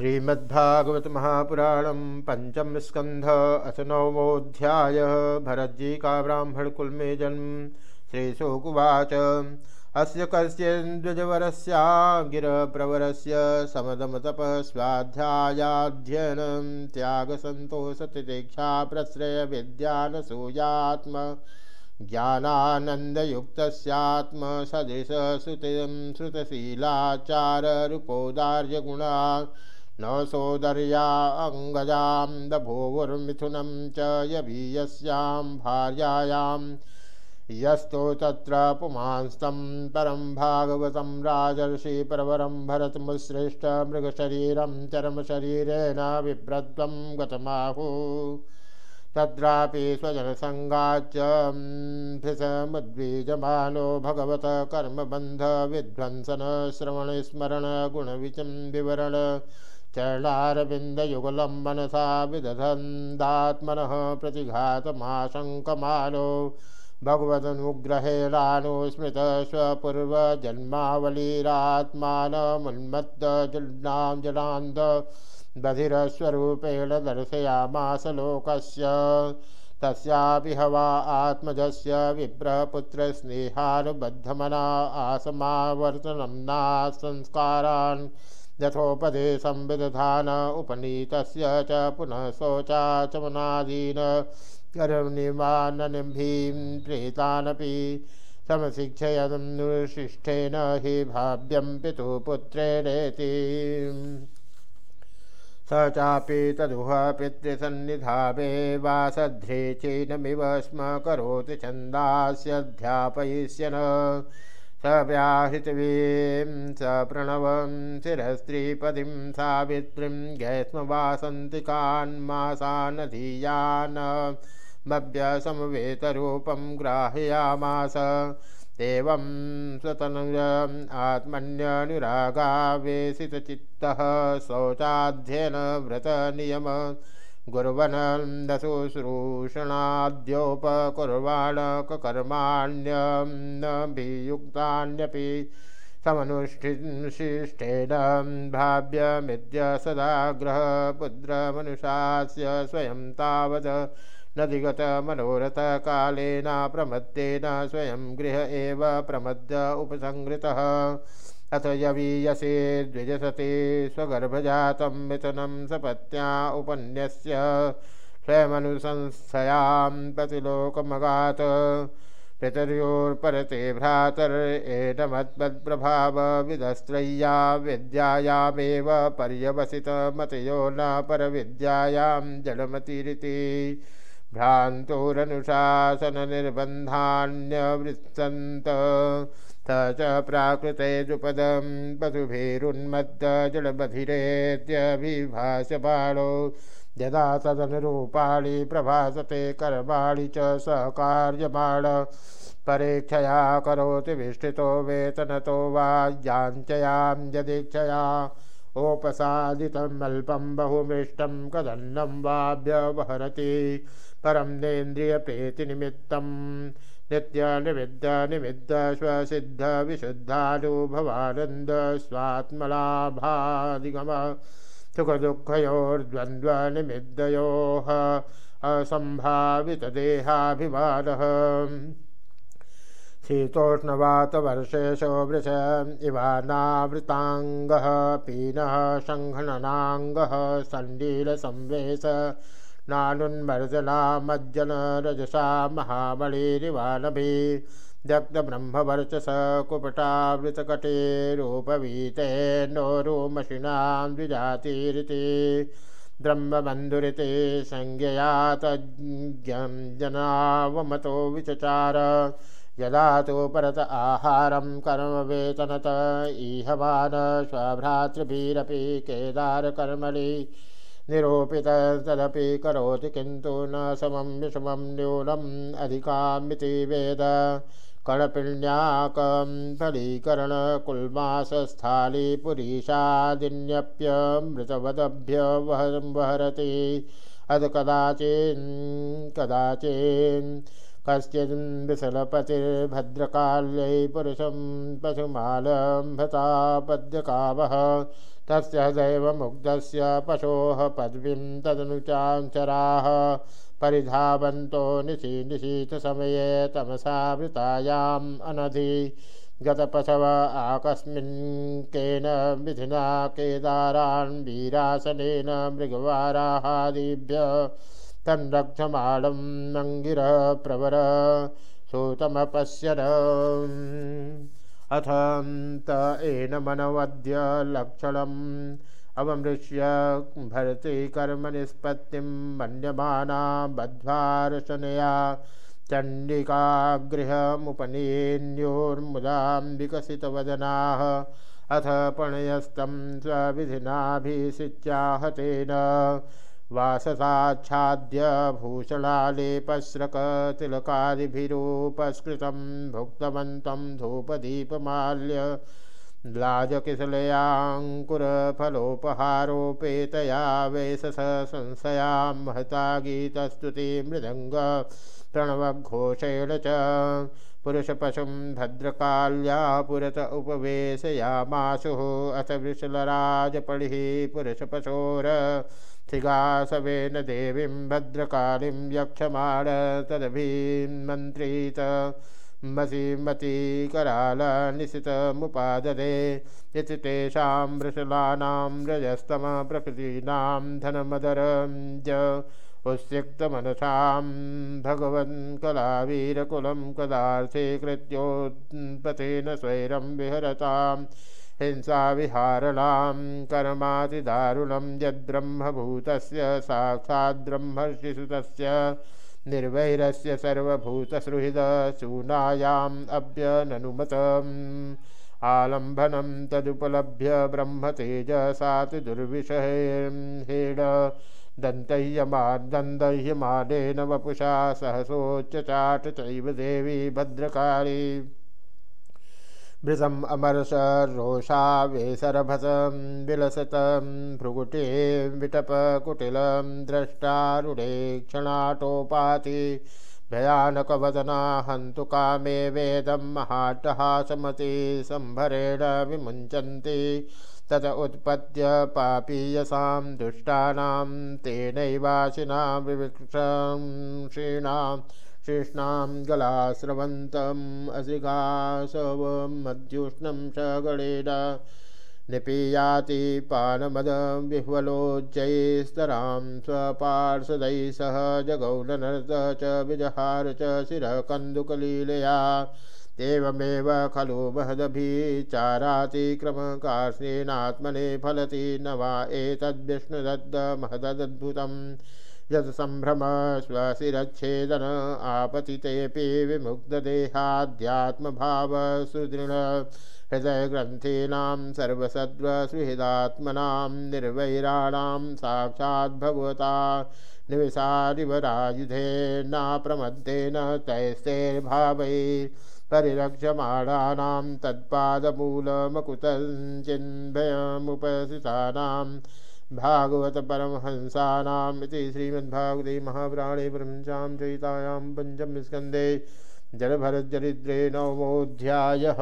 श्रीमद्भागवत महापुराण पंचम स्कंध अथ नवमोध्याय भरतजी का ब्राह्मण कुल में जन्म। श्रीशोकुवाच अस्य कस्यन्द्विजवरस्या गिरप्रवरस्य समदमतपः स्वाध्यायाध्ययनं त्यागसन्तोषतितीक्षा प्रश्रयविद्यानसूयात्म ज्ञानानन्दयुक्तस्यात्मसदृशश्रुतिं श्रुतशीलाचाररूपोदार्यगुणा न सोदर्या अङ्गजां दभोवुर्मिथुनं च यभीयस्यां भार्यायां। यस्तो तत्र पुमांस्तं परं भागवतं राजर्षिप्रवरं भरतमुत्सृष्टमृगशरीरं चर्मशरीरेण बिभ्रद्वं गतमाहु। तत्रापि स्वजनसङ्गाच्च भृशमुद्वीजमानो भगवत कर्मबन्धविध्वंसन श्रवणस्मरणगुणविचं विवरण चरणारविन्दयुगलं मनसा विदधन्दात्मनः प्रतिघातमाशङ्कमानो भगवदनुग्रहेणानुस्मृत स्वपूर्वजन्मावलीरात्मानमुन्मत्तजनां जनान्द बधिरस्वरूपेण दर्शयामास लोकस्य। तस्यापि हवा आत्मजस्य विप्रपुत्रस्नेहानुबद्धमना आसमावर्तनं नासंस्कारान् यथोपदेशं उपनीतस्य च पुनः शौचाचमनादीन कर्मनिवाननिभीं प्रेतानपि समशिक्षयनुशिष्ठेन हि भाव्यं पितुः पुत्रेणेति स चापि तदुह पितृसन्निधावे वासध्रे चेनमिव स्म करोति छन्दास्यध्यापयिष्यन्। स व्याहृतवीं सप्रणवं शिरस्त्रीपदीं सावित्रीं गैस्मवासन्तिकान्मासानधीयान् कान्मासानधियान् मव्यसमवेतरूपं ग्राहयामास एवं स्वतनुजम् आत्मन्यनुरागावेशितचित्तः शौचाध्ययनव्रतनियम गुर्वनन्दशुश्रूषणाद्योपकुर्वाणकर्माण्यभियुक्तान्यपि समनुष्ठिशिष्ठेन भाव्यमिद्य सदाग्रहपुद्रमनुषास्य स्वयं तावत् नदिगतमनोरथकालेन प्रमद्येन स्वयं गृह एव प्रमद्य उपसंहृतः अथ यवीयसे द्विजसते स्वगर्भजातं मिथुनं सपत्या उपन्यस्य। स्वयमनुसंस्थयां प्रतिलोकमगात् पितर्योर्परते भ्रातर्एनमद्मद्प्रभावविदस्त्रय्या विद्यायामेव पर्यवसितमतयो न परविद्यायां जडमतिरिति भ्रान्तोरनुशासननिर्बन्धान्यवृत्सन्त च प्राकृते द्रुपदं पशुभिरुन्मत्तजलबधिरेत्यभिभाष्यबाणो यदा तदनुरूपाणि प्रभासते कर्माणि च सहकार्यमाण। परीक्षया करोति विष्ठितो वेतनतो वा याञ्चयां यदीक्षया। ओपसादितम् अल्पं बहुमृष्टं कदन्नं वाभ्यवहरति। परं नेन्द्रियप्रीतिनिमित्तं नित्यनिमिद्ध स्वसिद्ध विशुद्धानुभवानन्द स्वात्मलाभादिगम सुखदुःखयोर्द्वन्द्वनिमिद्दयोः असम्भावितदेहाभिमानः शीतोष्णवातवर्षेशो वृष इवानावृताङ्गः पीनः सङ्घननाङ्गः सण्डीलसंवेश। नानुन्मर्जनामज्जनरजसा महामणिरिवानभि दग्धब्रह्मवर्चस कुपटावृतकटेरूपवीतेन्नोरुमशिनां द्विजातिरिति ब्रह्मबन्धुरिति संज्ञया तज्ञं जनावमतो विचचार यदा तो परत आहारं कर्मवेतनत ईहवान् स्वभ्रातृभिरपि केदारकर्मणि निरूपित तदपि करोति किन्तु न समं विषमं न्यूनम् अधिकामिति वेद। कणपिण्याकं फलीकरणकुल्मासस्थालीपुरीषादिन्यप्यमृतवदभ्य वह वहरति अद कदाचिन् कदाचिन् कश्चिन् विशलपतिर्भद्रकाल्यै पुरुषं पशुमालम्भतापद्यकावः तस्य दैवमुग्धस्य पशोः पदवीं तदनुचाञ्चराः। परिधावन्तो निशि निशीथसमये तमसावृतायाम् अनधि। गतपशव आकस्मिन् केन विधिना केदारान् वीरासनेन मृगवाराहादिभ्य तन्रक्षमाणं नङ्गिरः प्रवर सूतमपश्यन्। अथ त एनमनवद्य लक्षणम् अवमृश्य भरति कर्मनिष्पत्तिं मन्यमाना बद्ध्वारशनया चण्डिकागृहमुपनीन्योर्मुदां विकसितवदनाः अथ पणयस्तं स्वविधिनाभिषिच्याहतेन वाससाच्छाद्य भूषणालेपस्रकतिलकादिभिरूपस्कृतं भुक्तवन्तं धूपदीपमाल्य लाजकिशलयाङ्कुरफलोपहारोपेतया वेशस संशयां महता गीतस्तुति मृदङ्ग प्रणवघोषेण च पुरुषपशुं भद्रकाल्या पुरत उपवेशयामाशुः अथ वृषलराजपणिः पुरुषपशोर थिगासवेन देवीं भद्रकालीं यक्षमाण तदभिमन्त्रीत मसीमतीकरालनिशितमुपाददे इति तेषां वृषलानां रजस्तमप्रकृतीनां धनमदरं ज उस्यक्तमनसां भगवन् कलावीरकुलं कदार्थे कृत्योत्पतेन स्वैरं विहरतां हिंसाविहारणां कर्मातिदारुणं यद्ब्रह्मभूतस्य साक्षाद्ब्रह्मर्षिसुतस्य निर्वैरस्य अभ्य ननुमत आलंबनम तदुपलभ्य ब्रह्म तेज सात दुर्विषहेण दन्तह्यमा दन्दह्यमानेन वपुषा सहसोच्चाट चैव देवी भद्रकाली। भृतम् अमर्ष रोषावेशरभसं विलसतं भ्रुकुटे विटपकुटिलं द्रष्टारुणे क्षणाटोपाति भयानकवदना हन्तु कामे वेदं महाट्टहासमति सम्भरेण विमुञ्चन्ति तत उत्पद्य पापीयसां दुष्टानां तेनैवासिनां विवक्षीणां शीष्णां गलास्रवन्तम् असिगासवं मध्युष्णं स गणेन। निपीयाति पानमदं विह्वलोज्जैस्तरां स्वपार्षदैः सह जगौननर्त च विजहार च शिरः कन्दुकलीलया एवमेव खलु महदभिचारातिक्रमकार्ष्णेनात्मने फलति न वा एतद्विष्णुदत्तमहदद्भुतम् यत् सम्भ्रम स्वशिरच्छेदन आपतितेऽपि विमुग्धदेहाध्यात्मभावसुदृढ हृदयग्रन्थीनां सर्वसद्वसुहृदात्मनां निर्वैराणां साक्षाद्भगवता निविषादिवरायुधेनाप्रमद्येन तैस्तैर्भावै परिरक्षमाणानां तत्पादमूलमकुतञ्चिन्भयमुपसितानां भागवत परमहंसानामृति श्रीमद्भागवते महापुराणे ब्रह्मचां चयितायां पञ्चमस्कन्दे जलभरजरिद्रे नवमोऽध्यायः।